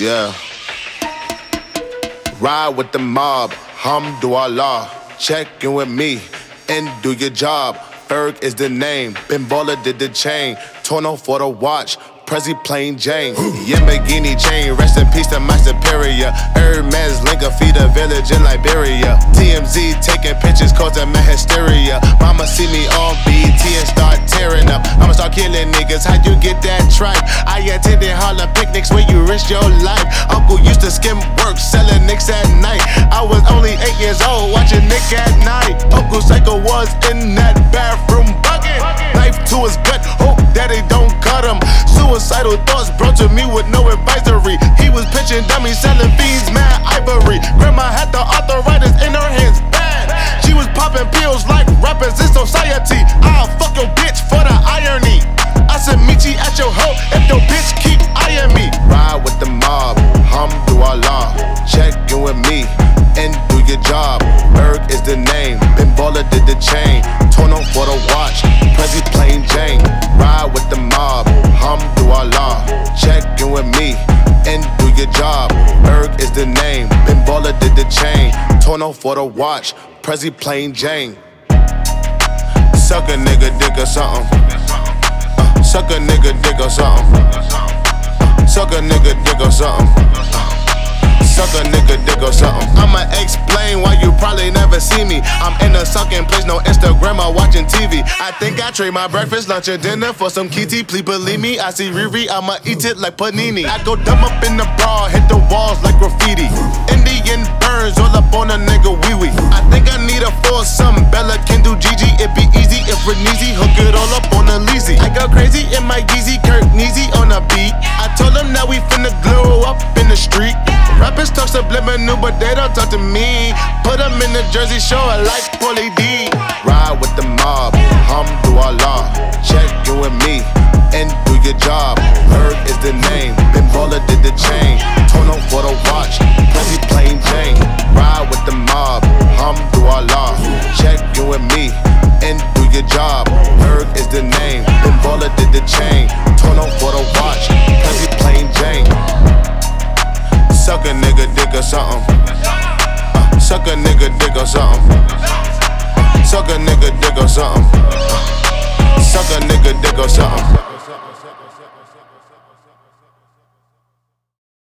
Yeah. Ride with the mob, hamdulillah. Check in with me and do your job. Ferg is the name, Baller did the chain. Torno for the watch, Prezi plain Jane. Yamagini chain, rest in peace to my superior. Hermes Linka feed a village in Liberia. TMZ taking pictures causing my hysteria. Mama see me on BT and start tearing up. I'ma start killing niggas. How you get that tripe? I attended Harlem picnics where you risk your life. To skim work, selling nicks at night. I was only eight years old, watching Nick at night. Uncle Psycho was in that bathroom bucket. Knife to his gut, hope they don't cut him. Suicidal thoughts brought to me with no advisory. He was pitching dummies, selling fiends, mad ivory. Grandma had the arthritis in her hands, bad. She was popping pills like rappers in society. I'll fuck your bitch for the irony. I said, meet you at your hoe if your bitch keep your job. Berg is the name, Ben did the chain. Torno for the watch, Prezi plain Jane. Suck a nigga dick or something. Uh, suck a nigga dick or something. Uh, suck a nigga dick or something. Suck a nigga dick or something. I'ma explain why you probably see me. I'm in a sucking place, no Instagram or watching TV. I think I trade my breakfast, lunch, and dinner for some kitty. Please believe me, I see Riri, I'ma eat it like panini. I go dumb up in the bra, hit the walls like graffiti. Indian burns all up on a nigga wee wee. I think I need a foursome. Bella can do Gigi, it be easy if Reneezy hook it all up on a Leezy. I go crazy in my Yeezy, Kirk Neezy on a beat. I told them that we finna glow up in the street. Rappers talk subliminal, but they don't talk to me. Put them in the jersey, show it like Paulie D. Ride with the mob, hamdulillah. Check in with me and do your job. Berg is the name, Ben Baller did the chain. Torno for the watch, Prezi plain Jane. Ride with the mob, hamdulillah. Check in with me and do your job. Berg is the name, Ben Baller did the chain. Torno for the watch, Prezi plain Jane. Dick or something. Suck a nigga dick or something. Suck a nigga dick or something.